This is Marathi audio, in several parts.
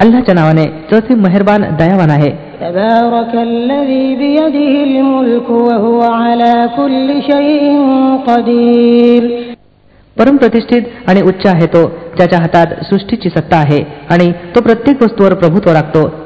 अल्लाच्या नावाने तो ती मेहरबान दयावान आहे. परमप्रतिष्ठित आणि उच्च आहे तो ज्याच्या हातात सृष्टीची सत्ता आहे आणि तो प्रत्येक वस्तूवर प्रभुत्व राखतो.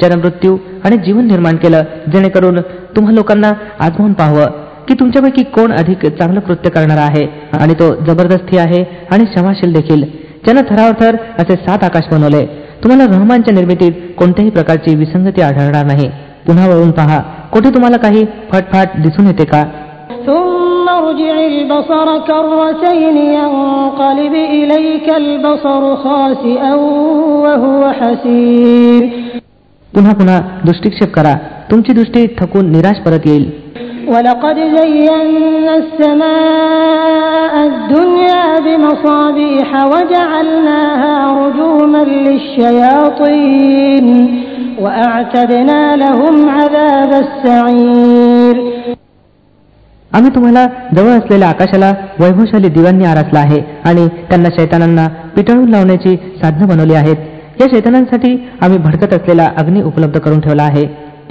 ज्यानं मृत्यू आणि जीवन निर्माण केलं. जेणेकरून तुम्हा लोकांना आजमावून पाहावं की तुमच्यापैकी कोण अधिक चांगलं कृत्य करणार आहे आणि तो जबरदस्ती आहे आणि क्षमाशील देखील. ज्यानं थरावर थर असे सात आकाश बनवले. तुम्हाला रहमानच्या निर्मितीत कोणत्याही प्रकारची विसंगती आढळणार नाही. पुन्हा वळून पहा कुठे तुम्हाला काही फटफाट दिसून येते का? ثم पुन्हा पुन्हा दृष्टिक्षेप करा तुमची दृष्टी थकून निराश परत येईल ولقد زينا السماء الدنيا بمصابيح وجعلناها رجوما للشياطين وأعتدنا لهم عذاب السعير आम्ही तुम्हाला जवळ असलेल्या आकाशाला वैभवशाली दिव्यांनी आरासला आहे आणि त्यांना शैतानांना पिटाळून लावण्याची साधनं बनवली आहेत या शैतानांसाठी आम्ही भडकत असलेला अग्नी उपलब्ध करून ठेवला आहे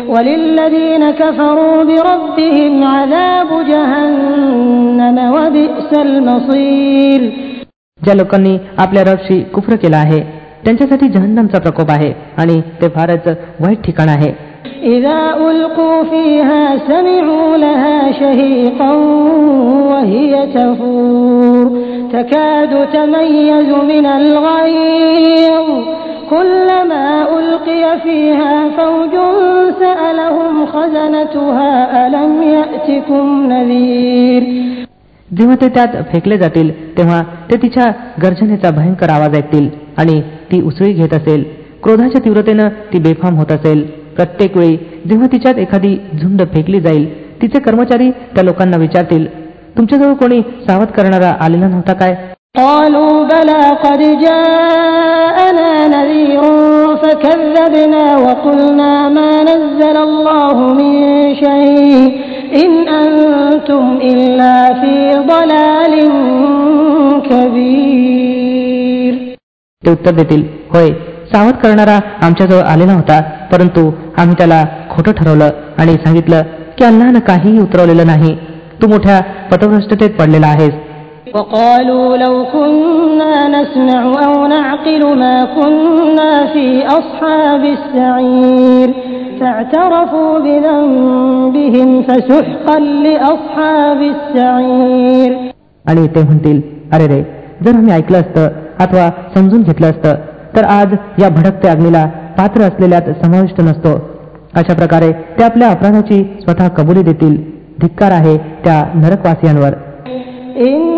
وللذين كفروا بربهم عذاب جهنم وبئس المصير ज्या लोकांनी आपल्या रबशी कुफ्र केला आहे त्यांच्यासाठी जहन्नमचा प्रकोप आहे आणि ते फारच वाईट ठिकाण आहे إذا ألقوا فيها سمعوا لها شهيقا وهي تفور تكاد تميز من الغيظ كلما ألقي فيها فوج سألهم خزنتها ألم يأتكم نذير जेव्हा ते त्यात फेकले जातील तेव्हा ते तिच्या गर्जनेचा भयंकर आवाज ऐकतील आणि ती उसळी घेत असेल क्रोधाच्या तीव्रतेनं ती बेफाम होत असेल प्रत्येक वेळी जेव्हा तिच्यात एखादी झुंड फेकली जाईल तिचे कर्मचारी त्या लोकांना विचारतील तुमच्याजवळ कोणी सावध करणारा आलेला नव्हता काय قالوا بلى قد جاءنا نذير فكذبنا وقلنا ما نزل الله من شيء إن أنتم إلا في ضلال كبير ते उत्तर देतील होय सावध करणारा आमच्याजवळ आलेला होता परंतु आम्ही त्याला खोटं ठरवलं आणि सांगितलं की अल्लानं काहीही उतरवलेलं नाही तू मोठ्या पथभ्रष्टतेत पडलेला आहेस وقالوا لو كنا نسمع أو نعقل ما كنا في أصحاب السعير فاعترفوا بذنبهم فسحقا لأصحاب السعير आणि ते म्हणतील अरे रे जर आम्ही ऐकलं असतं अथवा समजून घेतलं असतं तर आज या भडकत्या अग्नीला पात्र असलेल्यात समाविष्ट नसतो अशा प्रकारे ते आपल्या अपराधाची स्वतः कबुली देतील धिक्कार आहे त्या नरकवासियांवर إن الذين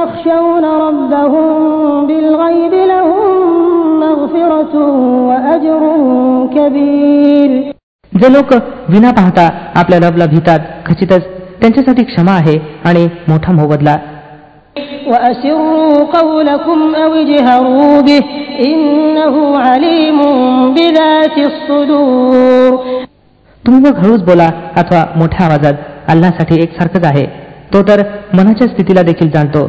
يخشون ربهم بالغيب لهم مغفرة وأجر كبير जे लोक विना पाहता आपल्या रबला भितात खचितच त्यांच्यासाठी क्षमा आहे आणि मोठा मोबदला وأسروا قولكم أو اجهروا به إنه عليم بذات الصدور तुम्ही मग हळूच बोला अथवा मोठ्या आवाजात अल्लासाठी एकसारखंच आहे तो तर मनाच्या स्थितीला देखील जाणतो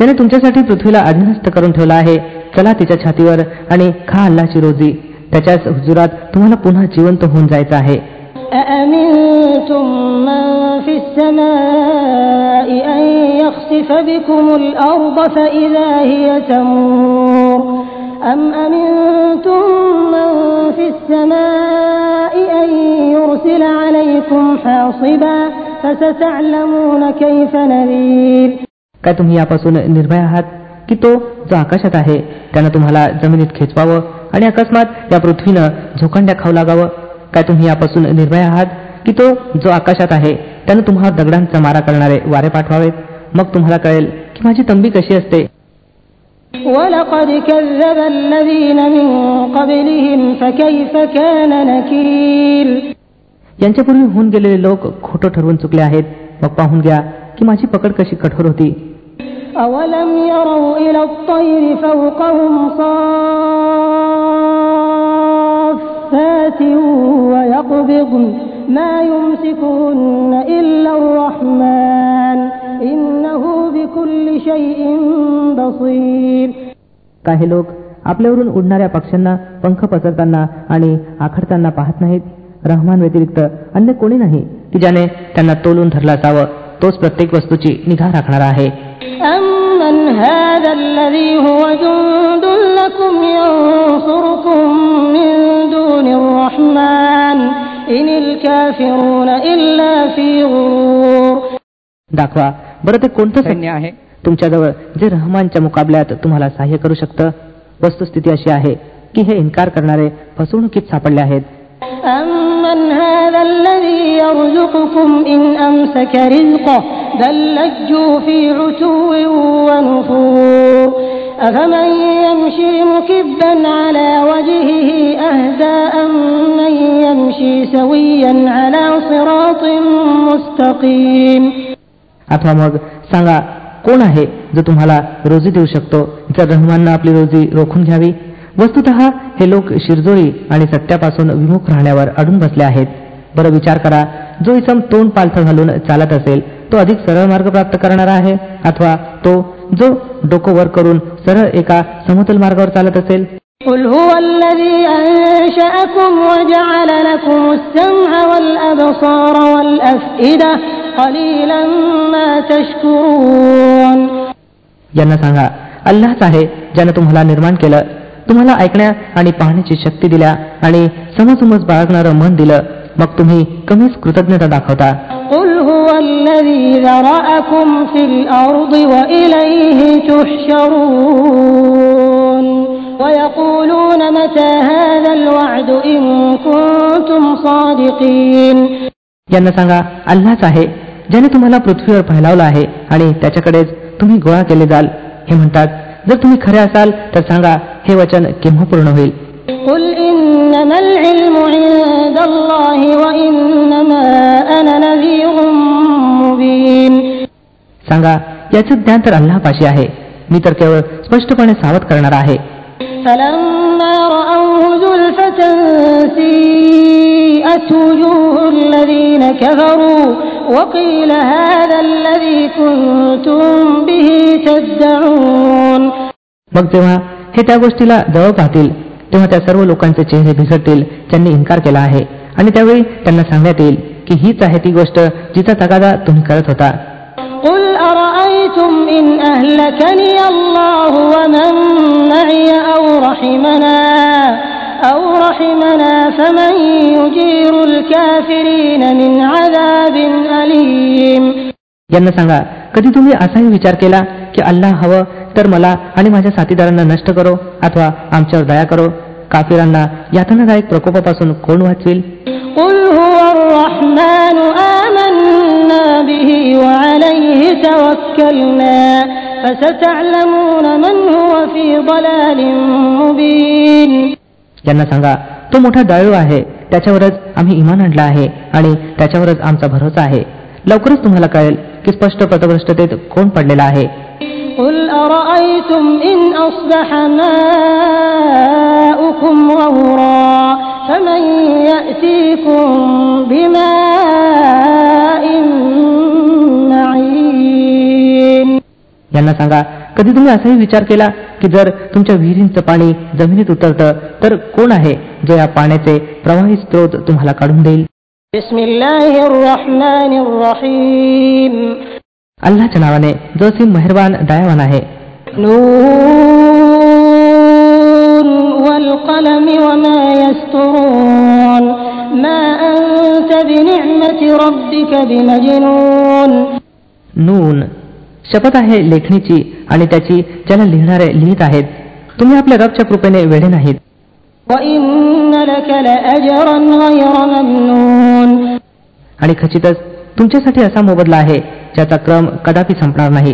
ज्याने तुमच्यासाठी पृथ्वीला अधीनस्थ करून ठेवला आहे. चला तिच्या छातीवर आणि खा अल्लाची रोजी. त्याच्याच हुजुरात तुम्हाला पुन्हा जिवंत होऊन जायचं आहे. काय तुम्ही यापासून निर्भय आहात? की तो जो आकाशात आहे त्यानं तुम्हाला जमिनीत खेचवावं आणि अकस्मात या पृथ्वीनं झोकंड्या खाऊ लागावं? काय तुम्ही यापासून निर्भय आहात? की तो जो आकाशात आहे त्यानं तुम्हाला दगडांचा मारा करणारे वारे पाठवावेत? मग तुम्हाला कळेल की माझी तंबी कशी असते. यांच्यापूर्वी होऊन गेलेले लोक खोटं ठरवून चुकले आहेत. मग पाहून घ्या की माझी पकड कशी कठोर होती. أولم يروا إلى الطير فوقهم صافات ويقبضن ما يمسكهن إلا الرحمن إنه بكل شيء بصير काही लोक आपल्यावरून उडणाऱ्या पक्ष्यांना पंख पसरताना आणि आखडताना पाहत नाहीत रहमान व्यतिरिक्त अन्य कोणी नाही की ज्याने त्यांना तोलून धरला असावं तोच प्रत्येक वस्तूची निगा राखणारा आहे أمن هذا الذي هو جند لكم ينصركم من دون الرحمن إن الكافرون إلا في غرور दाखवा बरं ते कोणतं सैन्य आहे तुमच्याजवळ जे रहमानच्या मुकाबल्यात तुम्हाला सहाय्य करू शकतं वस्तुस्थिती अशी आहे की हे इन्कार करणारे फसवणुकीत सापडले आहेत أمن هذا الذي يرزقكم إن أمسك رزقه بل لجوا في عتو ونفور أفمن يمشي مكبا على وجهه أهدى أمن يمشي سويا على صراط مستقيم अथवा मग सांगा कोण आहे जो तुम्हाला रोजी देऊ शकतो जर रहमाननं आपली रोजी रोखून घ्यावी वस्तुत हे लोक शिरजोळी आणि सत्यापासून विमुख राहण्यावर अडून बसले आहेत बरं विचार करा जो इसम तोंड पालथं घालून चालत असेल तो अधिक सरळ मार्ग प्राप्त करणारा आहे अथवा तो जो डोकं वर करून सरळ एका समतल मार्गावर चालत असेल قل هو الذي أنشأكم وجعل لكم السمع والأبصار والأفئدة قليلا ما تشكرون यांना सांगा अल्लाच आहे ज्यानं तुम्हाला निर्माण केलं तुम्हाला ऐकण्या आणि पाहण्याची शक्ती दिल्या आणि समसमज बाळगणारं मन दिलं मग तुम्ही कमीच कृतज्ञता दाखवता قل هو الذي ذرأكم في الأرض وإليه تحشرون ويقولون متى هذا الوعد إن كنتم صادقين यांना सांगा अल्लाच आहे ज्याने तुम्हाला पृथ्वीवर फैलावलं आहे आणि त्याच्याकडेच तुम्ही गोळा केले जाल हे म्हणतात जर तुम्ही खरे असाल तर सांगा हे वचन केव्हा पूर्ण होईल قل सांगा याचे ज्ञान तर अल्लापाशी आहे. मी तर केवळ स्पष्टपणे सावध करणार आहे. मग जेव्हा हे त्या गोष्टीला जवळ पाहतील तेव्हा त्या सर्व लोकांचे चेहरे भिसटतील त्यांनी इन्कार केला आहे. आणि त्यावेळी त्यांना सांगण्यात येईल की हीच आहे ती गोष्ट जिचा तगादा तुम्ही करत होता قل أرأيتم إن أهلكني الله ومن معي أو رحمنا أو رحمنا فمن يجير الكافرين من عذاب أليم यांना सांगा कधी तुम्ही असाही विचार केला की अल्लाह हवं तर मला आणि माझ्या साथीदारांना नष्ट करो अथवा आमच्यावर दया करो काफिरांना यातनादायक प्रकोपापासून कोण वाचवेल قل هو الرحمن آمنا به وعليه توكلنا فستعلمون من هو في ضلال مبين यांना सांगा तो मोठा दयाळू आहे त्याच्यावरच आम्ही इमान आणला आहे आणि त्याच्यावरच आमचा भरोसा आहे लवकरच तुम्हाला कळेल की स्पष्ट पथभ्रष्टतेत कोण पडलेला आहे قل أرأيتم إن أصبح ماؤكم غورا فمن يأتيكم بماء معين यांना सांगा कधी तुम्ही असाही विचार केला की जर तुमच्या विहिरींचं पाणी जमिनीत उतरतं तर कोण आहे जो या पाण्याचे प्रवाही स्रोत तुम्हाला काढून देईल بسم الله الرحمن الرحيم अल्लाच्या नावाने जो असीम मेहरबान दयावान आहे نون والقلم وما يسطرون ما أنت أنت بنعمة ربك بمجنون नून शपथ आहे लेखणीची आणि त्याची ज्याला लिहिणारे लिहित आहेत तुम्ही आपल्या रबच्या कृपेने वेळे नाहीत وإن لك لأجرا غير ممنون आणि खचितच तुमच्यासाठी असा मोबदला आहे ज्याचा क्रम कदापि संपणार नाही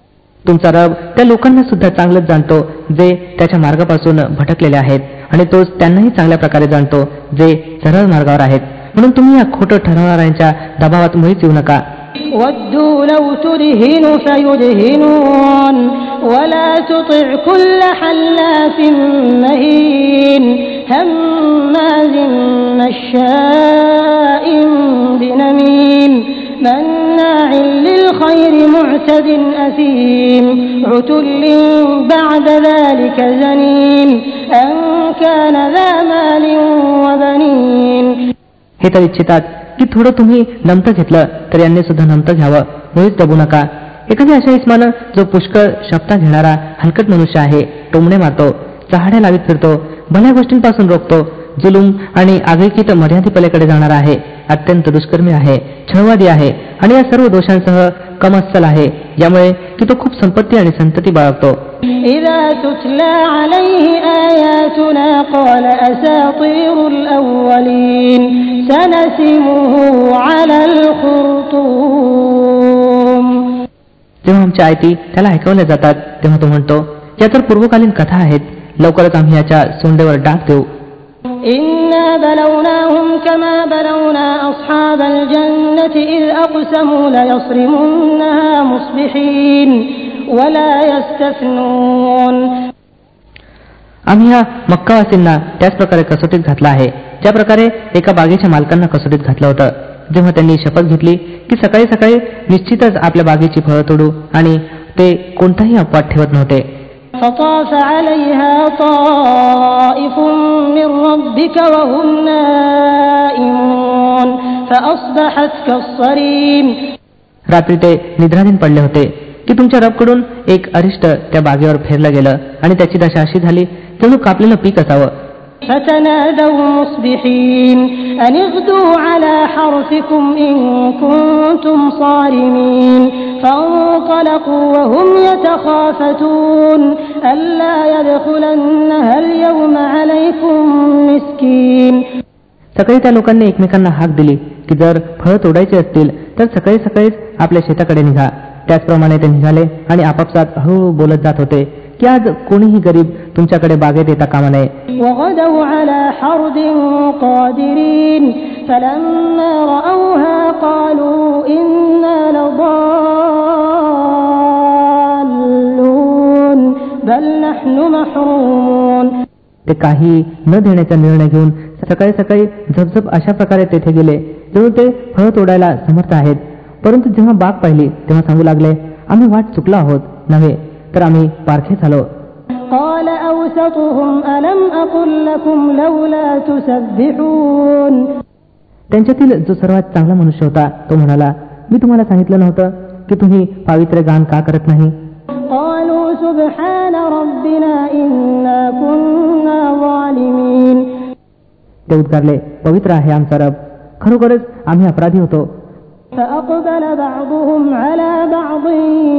तुमचा रब त्या लोकांना सुद्धा चांगलंच जाणतो जे त्याच्या मार्गापासून भटकलेले आहेत. आणि तोच त्यांनाही चांगल्या प्रकारे जाणतो जे सरळ मार्गावर आहेत. म्हणून तुम्ही या खोटं ठरवणाऱ्यांच्या दबावात मुळीच येऊ नका. ودوا لو تدهن فيدهنون ولا تطع كل حلاف مهين هماز مشاء بنميم مناع للخير معتد أثيم عتل بعد ذلك زنيم أن كان ذا مال وبنين हे तर इच्छितात की थोडं तुम्ही नमतं घेतलं तर यांनी सुद्धा नमतं घ्यावं मुळीच दबू नका एखाद्या अशा इस्मानं जो पुष्कळ शब्दा घेणारा हलकट मनुष्य आहे टोमणे मारतो चहाड्या लावीत फिरतो भल्या गोष्टींपासून रोखतो जुलूम आणि आगळीकीत मर्यादेपलीकडे जाणारा आहे अत्यंत दुष्कर्मी आहे छळवादी आहे आणि या सर्व दोषांसह कमस्सल आहे. ज्यामुळे की तो खूप संपत्ती आणि संतती बाळगतो. जेव्हा आमच्या आयती त्याला ऐकवल्या जातात तेव्हा तो म्हणतो या तर पूर्वकालीन कथा आहेत लवकरच आम्ही याच्या सोंडेवर डाक देऊ. إنا بلوناهم كما بلونا أصحاب الجنة إذ أقسموا ليصرمنها مصبحين ولا يستثنون आम्ही ह्या मक्कावासींना त्याच प्रकारे कसोटीत घातला आहे ज्या प्रकारे एका बागेच्या मालकांना कसोटीत घातलं होतं जेव्हा त्यांनी शपथ घेतली की सकाळी सकाळी निश्चितच आपल्या बागेची फळं तोडू आणि ते कोणताही अपवाद ठेवत नव्हते فطاف عليها طائف من ربك وهم نائمون فأصبحت كالصريم रात्री ते निद्राधीन पडले होते की तुमच्या रबकडून एक अरिष्ट त्या बागेवर फेरलं गेलं आणि त्याची दशा अशी झाली जणू कापलेलं पीक असावं فتنادوا مصبحين أن اغدوا على حرثكم إن كنتم صارمين فانطلقوا وهم يتخافتون ألا يدخلنها اليوم عليكم مسكين सकाळी त्या लोकांनी एकमेकांना हाक दिली की जर फळं तोडायची असतील तर सकाळी सकाळीच आपल्या शेताकडे निघा त्याचप्रमाणे ते निघाले आणि आपापसात हळूहळू बोलत जात होते की आज कोणीही गरीब तुमच्याकडे बागेत येता कामा नये. ते काही न देण्याचा निर्णय घेऊन सकाळी सकाळी झपझप अशा प्रकारे तेथे गेले तेव्हा ते फळ तोडायला समर्थ आहेत. परंतु जेव्हा बाग पाहिली तेव्हा सांगू लागले आम्ही वाट चुकला आहोत नव्हे तर आम्ही पारखे झालो قال أوسطهم ألم أقل لكم لولا تسبحون त्यांच्यातील जो सर्वात चांगला मनुष्य होता तो म्हणाला मी तुम्हाला सांगितलं नव्हतं की तुम्ही पावित्र्य गान का करत नाही قالوا سبحان ربنا إنا كنا ظالمين ते उद्गारले पवित्र आहे आमचा रब खरोखरच आम्ही अपराधी होतो فأقبل بعضهم على بعض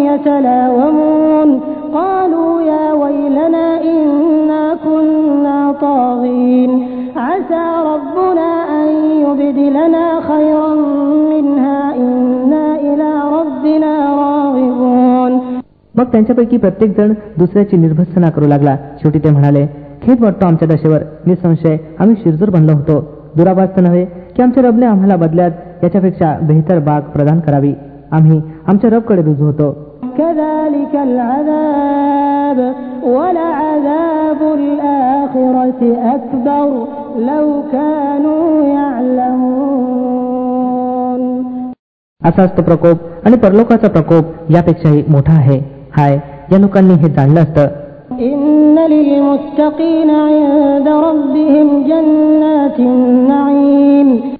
يتلاومون قالوا يا ويلنا إنا كنا طاغين عسى ربنا أن يبدلنا خيرا منها إنا إلى ربنا راغبون मग त्यांच्यापैकी प्रत्येक जण दुसऱ्याची निर्भत्सना करू लागला शेवटी ते म्हणाले खेद वाटतो आमच्या दशेवर निसंशय आम्ही शिरजूर बनलो होतो दुराभास नव्हे की आमच्या रबने आम्हाला बदल्यात याच्यापेक्षा बेहतर बाग प्रदान करावी आम्ही आमच्या रबकडे रुजू होतो كذلك العذاب ولعذاب الآخرة أكبر لو كانوا يعلمون असाच तो प्रकोप आणि परलोकाचा प्रकोप यापेक्षाही मोठा आहे हाय या लोकांनी हे जाणलं असतं إن للمتقين عند ربهم جنات النعيم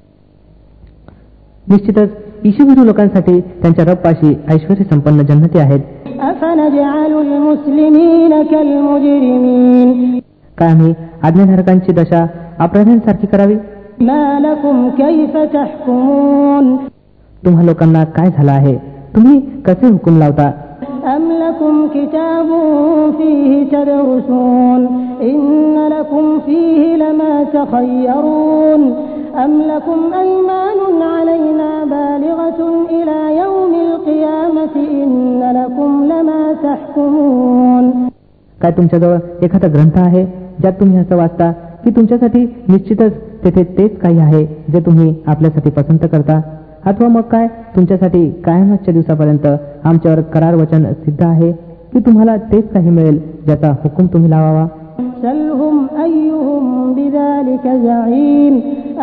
निश्चितच ईशुभिरू लोकांसाठी त्यांच्या रबपाशी ऐश्वर संपन्न जन्नती आहेत أفنجعل المسلمين كالمجرمين काय आम्ही आज्ञाधारकांची दशा अपराध्यांसारखी करावी ما لكم كيف تحكمون तुम्हा लोकांना काय झालं आहे तुम्ही कसे हुकूम लावता أم لكم كتاب فيه تدرسون إن لكم فيه لما تخيرون أم لكم أيمان علينا بالغة إلى يوم القيامة إن لكم لما تحكمون काय तुमच्याजवळ एखादा ग्रंथ आहे ज्यात तुम्ही असं वाचता की तुमच्यासाठी निश्चितच तेथे तेच काही आहे जे तुम्ही आपल्यासाठी पसंत करता अथवा मग काय तुमच्यासाठी कायमाच्या दिवसापर्यंत आमच्यावर करार वचन सिद्ध आहे की तुम्हाला तेच काही मिळेल ज्याचा हुकूम तुम्ही लावावा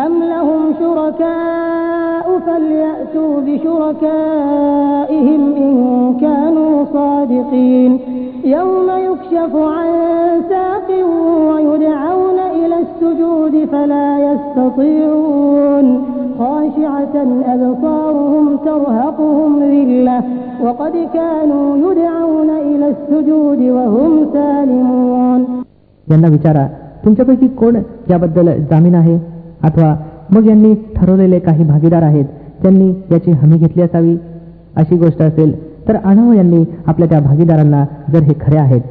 سلهم أيهم بذلك زعيم أم لهم شركاء فليأتوا بشركائهم إن كانوا صادقين يوم يكشف عن ساق ويدعون إلى السجود فلا يستطيعون خاشعة أبصارهم ترهقهم ذلة وقد كانوا يدعون إلى السجود وهم سالمون यांना विचारा तुमच्यापैकी कोण याबद्दल जामीन आहे अथवा मग यांनी ठरवलेले काही भागीदार आहेत त्यांनी याची हमी घेतली असावी? अशी गोष्ट असेल तर अणव यांनी आपल्या त्या भागीदारांना जर हे खरे आहेत.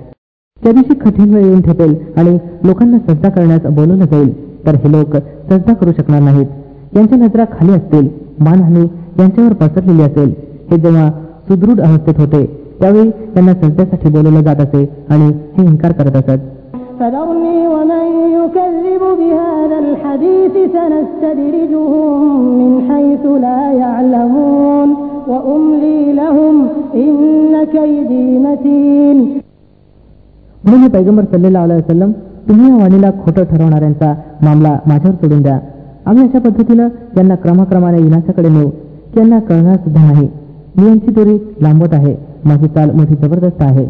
त्या दिवशी कठीण वेळ येऊन ठेपेल आणि लोकांना सज्जा करण्यास बोलवलं जाईल तर हे लोक सज्जा करू शकणार नाहीत. यांच्या नजरा खाली असतील मानहानी यांच्यावर पसरलेली असेल. हे जेव्हा सुदृढ अवस्थेत होते त्यावेळी त्यांना सज्जासाठी बोलवलं जात असे आणि हे इन्कार करत असत. فذرني ومن يكذب بهذا الحديث سنستدرجهم من حيث لا يعلمون وأملي لهم إن كيدي متين म्हणून हे पैगंबर सल्लेला वसलम तुम्ही या वाणीला खोटं ठरवणाऱ्यांचा मामला माझ्यावर सोडून द्या आम्ही अशा पद्धतीनं यांना क्रमाक्रमाने विनाशाकडे नेऊ की यांना कळणार सुद्धा नाही मी यांची दोरी लांबवत आहे माझी चाल मोठी जबरदस्त आहे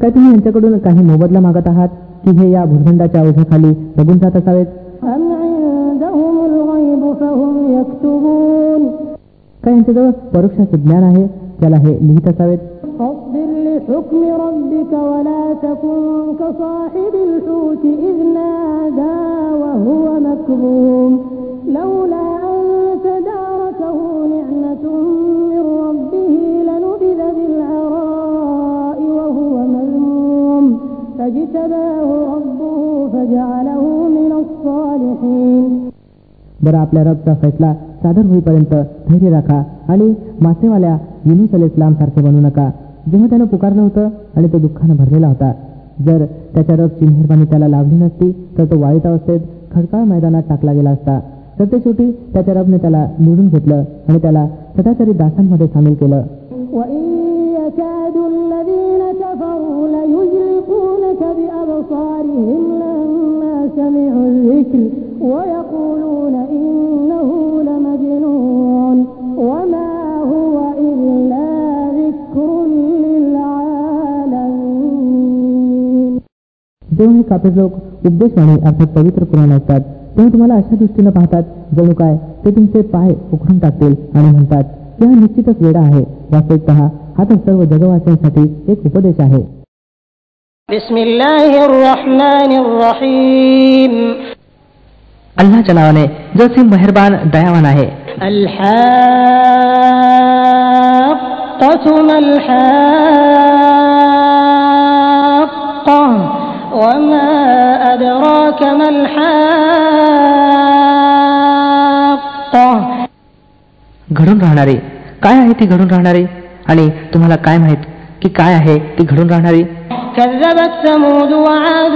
काय तुम्ही यांच्याकडून काही मोबदला मागत आहात की हे या भूखंडाच्या ओझ्याखाली दबून जात असावेत أم عندهم الغيب فهم يكتبون काय यांच्याजवळ परोक्षाचे ज्ञान आहे त्याला हे लिहित असावेत فاصبر لحكم ربك ولا تكن كصاحب الحوت إذ نادى وهو مكظوم لولا أن تداركه نعمة من ربه لنبذ بالعراء وهو مذموم فاجتباه ربه فجعله من الصالحين बरं आपल्या रबचा फैसला सादर होईपर्यंत धैर्य राखा आणि मासेवाल्या युनुस अल इस्लाम सारखे बनू नका जेव्हा त्यानं पुकारलं होतं आणि तो दुःखानं भरलेला होता जर त्याच्या रबची मेहरबानी त्याला लाभली नसती तर तो वाईट अवस्थेत खडकाळ मैदानात टाकला गेला असता तर शेवटी त्याच्या रबने त्याला निवडून घेतलं आणि त्याला सदाचारी दासांमध्ये सामील केलं. जेव्हा हे कापड लोक उद्देशवाणी अर्थात पवित्र पुराण असतात तेव्हा तुम्हाला अशा दृष्टीनं पाहतात. जणू काय ते तुमचे पाय उखडून टाकतील आणि म्हणतात की हा निश्चितच वेळा आहे. वास्तविकत हा तर सर्व जगवासियांसाठी एक उपदेश आहे. अल्लाच्या नावाने जो सिम मेहरबान दयावान आहे. अल्हा وما أدراك ما الحاقة घडून राहणारी काय आहे ती घडून राहणारी आणि तुम्हाला काय माहित की काय आहे ती घडून राहणारी كذبت ثمود وعاد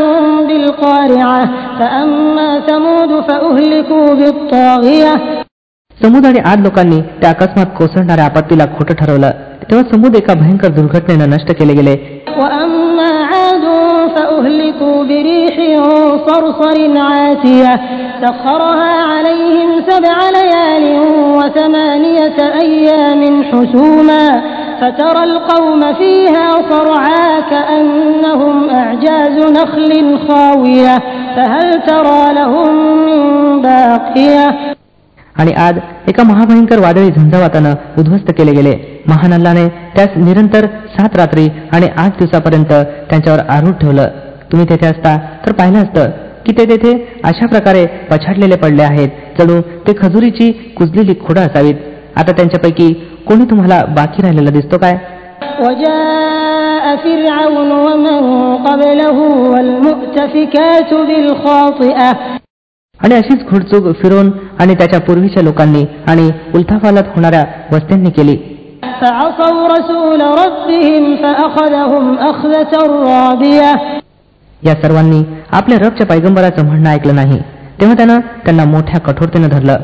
بالقارعة فأما ثمود فأهلكوا بالطاغية समुद आणि आद लोकांनी त्या अकस्मात कोसळणाऱ्या आपत्तीला खोटं ठरवलं तेव्हा समुद एका भयंकर दुर्घटनेनं नष्ट केले गेले صرصر عاتية سخرها عليهم سبع ليال وثمانية أيام حسوما فترى القوم فيها صرعا كأنهم أعجاز نخل خاوية فهل ترى لهم من باقية आणि आज एका महाभयंकर वादळी झंझावातानं उद्ध्वस्त केले गेले महान अल्लाने त्यास निरंतर सात रात्री आणि आठ दिवसापर्यंत त्यांच्यावर आरूढ ठेवलं तुम्ही तेथे असता तर पाहिलं असतं की ते तेथे अशा प्रकारे पछाडलेले पडले आहेत. चढू ते खजुरीची कुजलेली खोडं असावीत. आता त्यांच्यापैकी कोणी तुम्हाला बाकी राहिलेला दिसतो काय? आणि अशीच खुडचूक फिरून आणि त्याच्या पूर्वीच्या लोकांनी आणि उलथाफालात होणाऱ्या वस्त्यांनी केली. या सर्वांनी आपल्या रबच्या पैगंबराचं म्हणणं ऐकलं नाही. तेव्हा त्यानं त्यांना मोठ्या कठोरतेनं धरलं.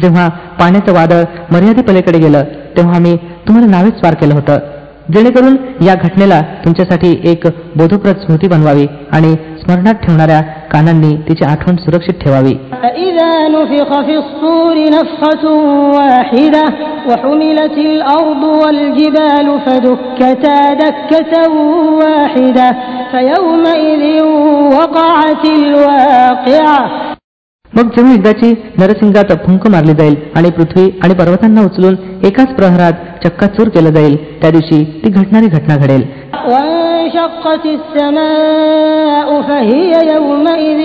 जेव्हा पाण्याचं वादळ मर्यादेपलीकडे गेलं तेव्हा आम्ही तुम्हाला नावेच पार केलं होतं. जेणेकरून या घटनेला तुमच्यासाठी एक बोधप्रद स्मृती बनवावी आणि स्मरणात ठेवणाऱ्या कानांनी तिची आठवण सुरक्षित ठेवावी. मग जमीन एकदाची नरसिंगात फुंक मारली जाईल आणि पृथ्वी आणि पर्वतांना उचलून एकाच प्रहरात चक्काचूर केलं जाईल त्या दिवशी ती घडणारी घटना घडेल وانشقت السماء فهي يومئذ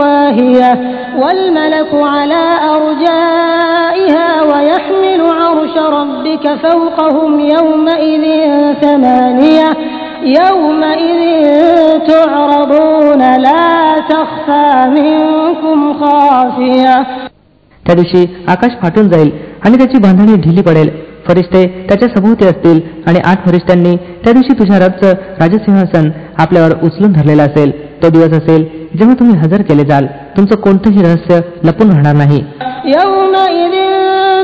واهية والملك على أرجائها ويحمل عرش ربك فوقهم يومئذ ثمانية يومئذ تعرضون لا تخفى منكم خافية त्या दिवशी आकाश फाटून जाईल आणि त्याची बांधणी ढिली पडेल फरिश्ते त्याच्या सभोवती असतील आणि आठ फरिश्त्यांनी त्या दिवशी तुझ्या रबचं राजसिंहासन आपल्यावर उचलून धरलेलं असेल तो दिवस असेल जेव्हा तुम्ही हजर केले जाल तुमचं कोणतंही रहस्य लपून राहणार नाही يومئذ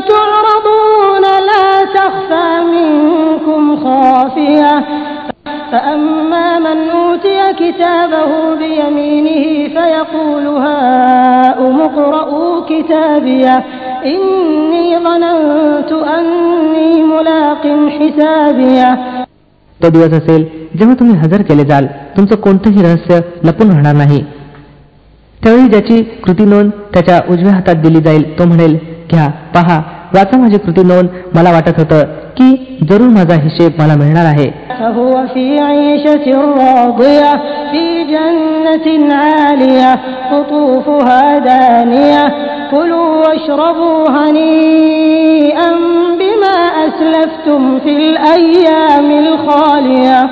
تعرضون لا تخفى منكم خافية فأما من أوتي كتابه بيمينه فيقول هاؤم اقرءوا كتابيه तो दिवस असेल जेव्हा तुम्ही हजर केले जाल तुमचं कोणतंही रहस्य लपून राहणार नाही. त्यावेळी ज्याची कृती नोंद त्याच्या उजव्या हातात दिली जाईल तो म्हणेल घ्या पहा वाचा माझी कृती नोंद मला वाटत होतं की जरूर माझा हिशेब मला मिळणार आहे. فهو في عيشة راضية في جنة عالية قطوفها دانية كلوا واشربوا هنيئا بما أسلفتم في الأيام الخالية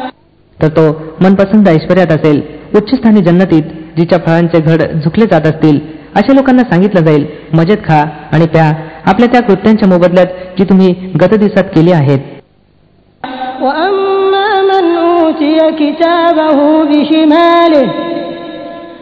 तर तो मनपसंत ऐश्वर्यात असेल उच्चस्थानी जन्नतीत जिच्या फळांचे घड झुकले जात असतील अशा लोकांना सांगितलं जाईल मजेत खा आणि प्या आपल्या त्या कृत्यांच्या मोबदल्यात जी तुम्ही गत दिवसात केली आहेत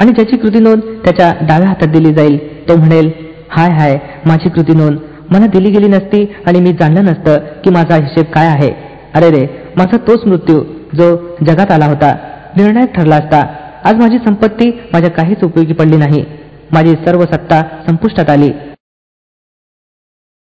आणि ज्याची कृती नोंद त्याच्या डाव्या हातात दिली जाईल तो म्हणेल हाय हाय माझी कृती नोंद. मला दिली गेली नसती आणि मी जाणलं नसतं की माझा हिशेब काय आहे. अरे रे माझा तोच मृत्यू जो जगात आला होता. निर्णायक ठरला असता. आज माझी संपत्ती माझ्या काहीच उपयोगी पडली नाही. माझी सर्व सत्ता संपुष्टात आली.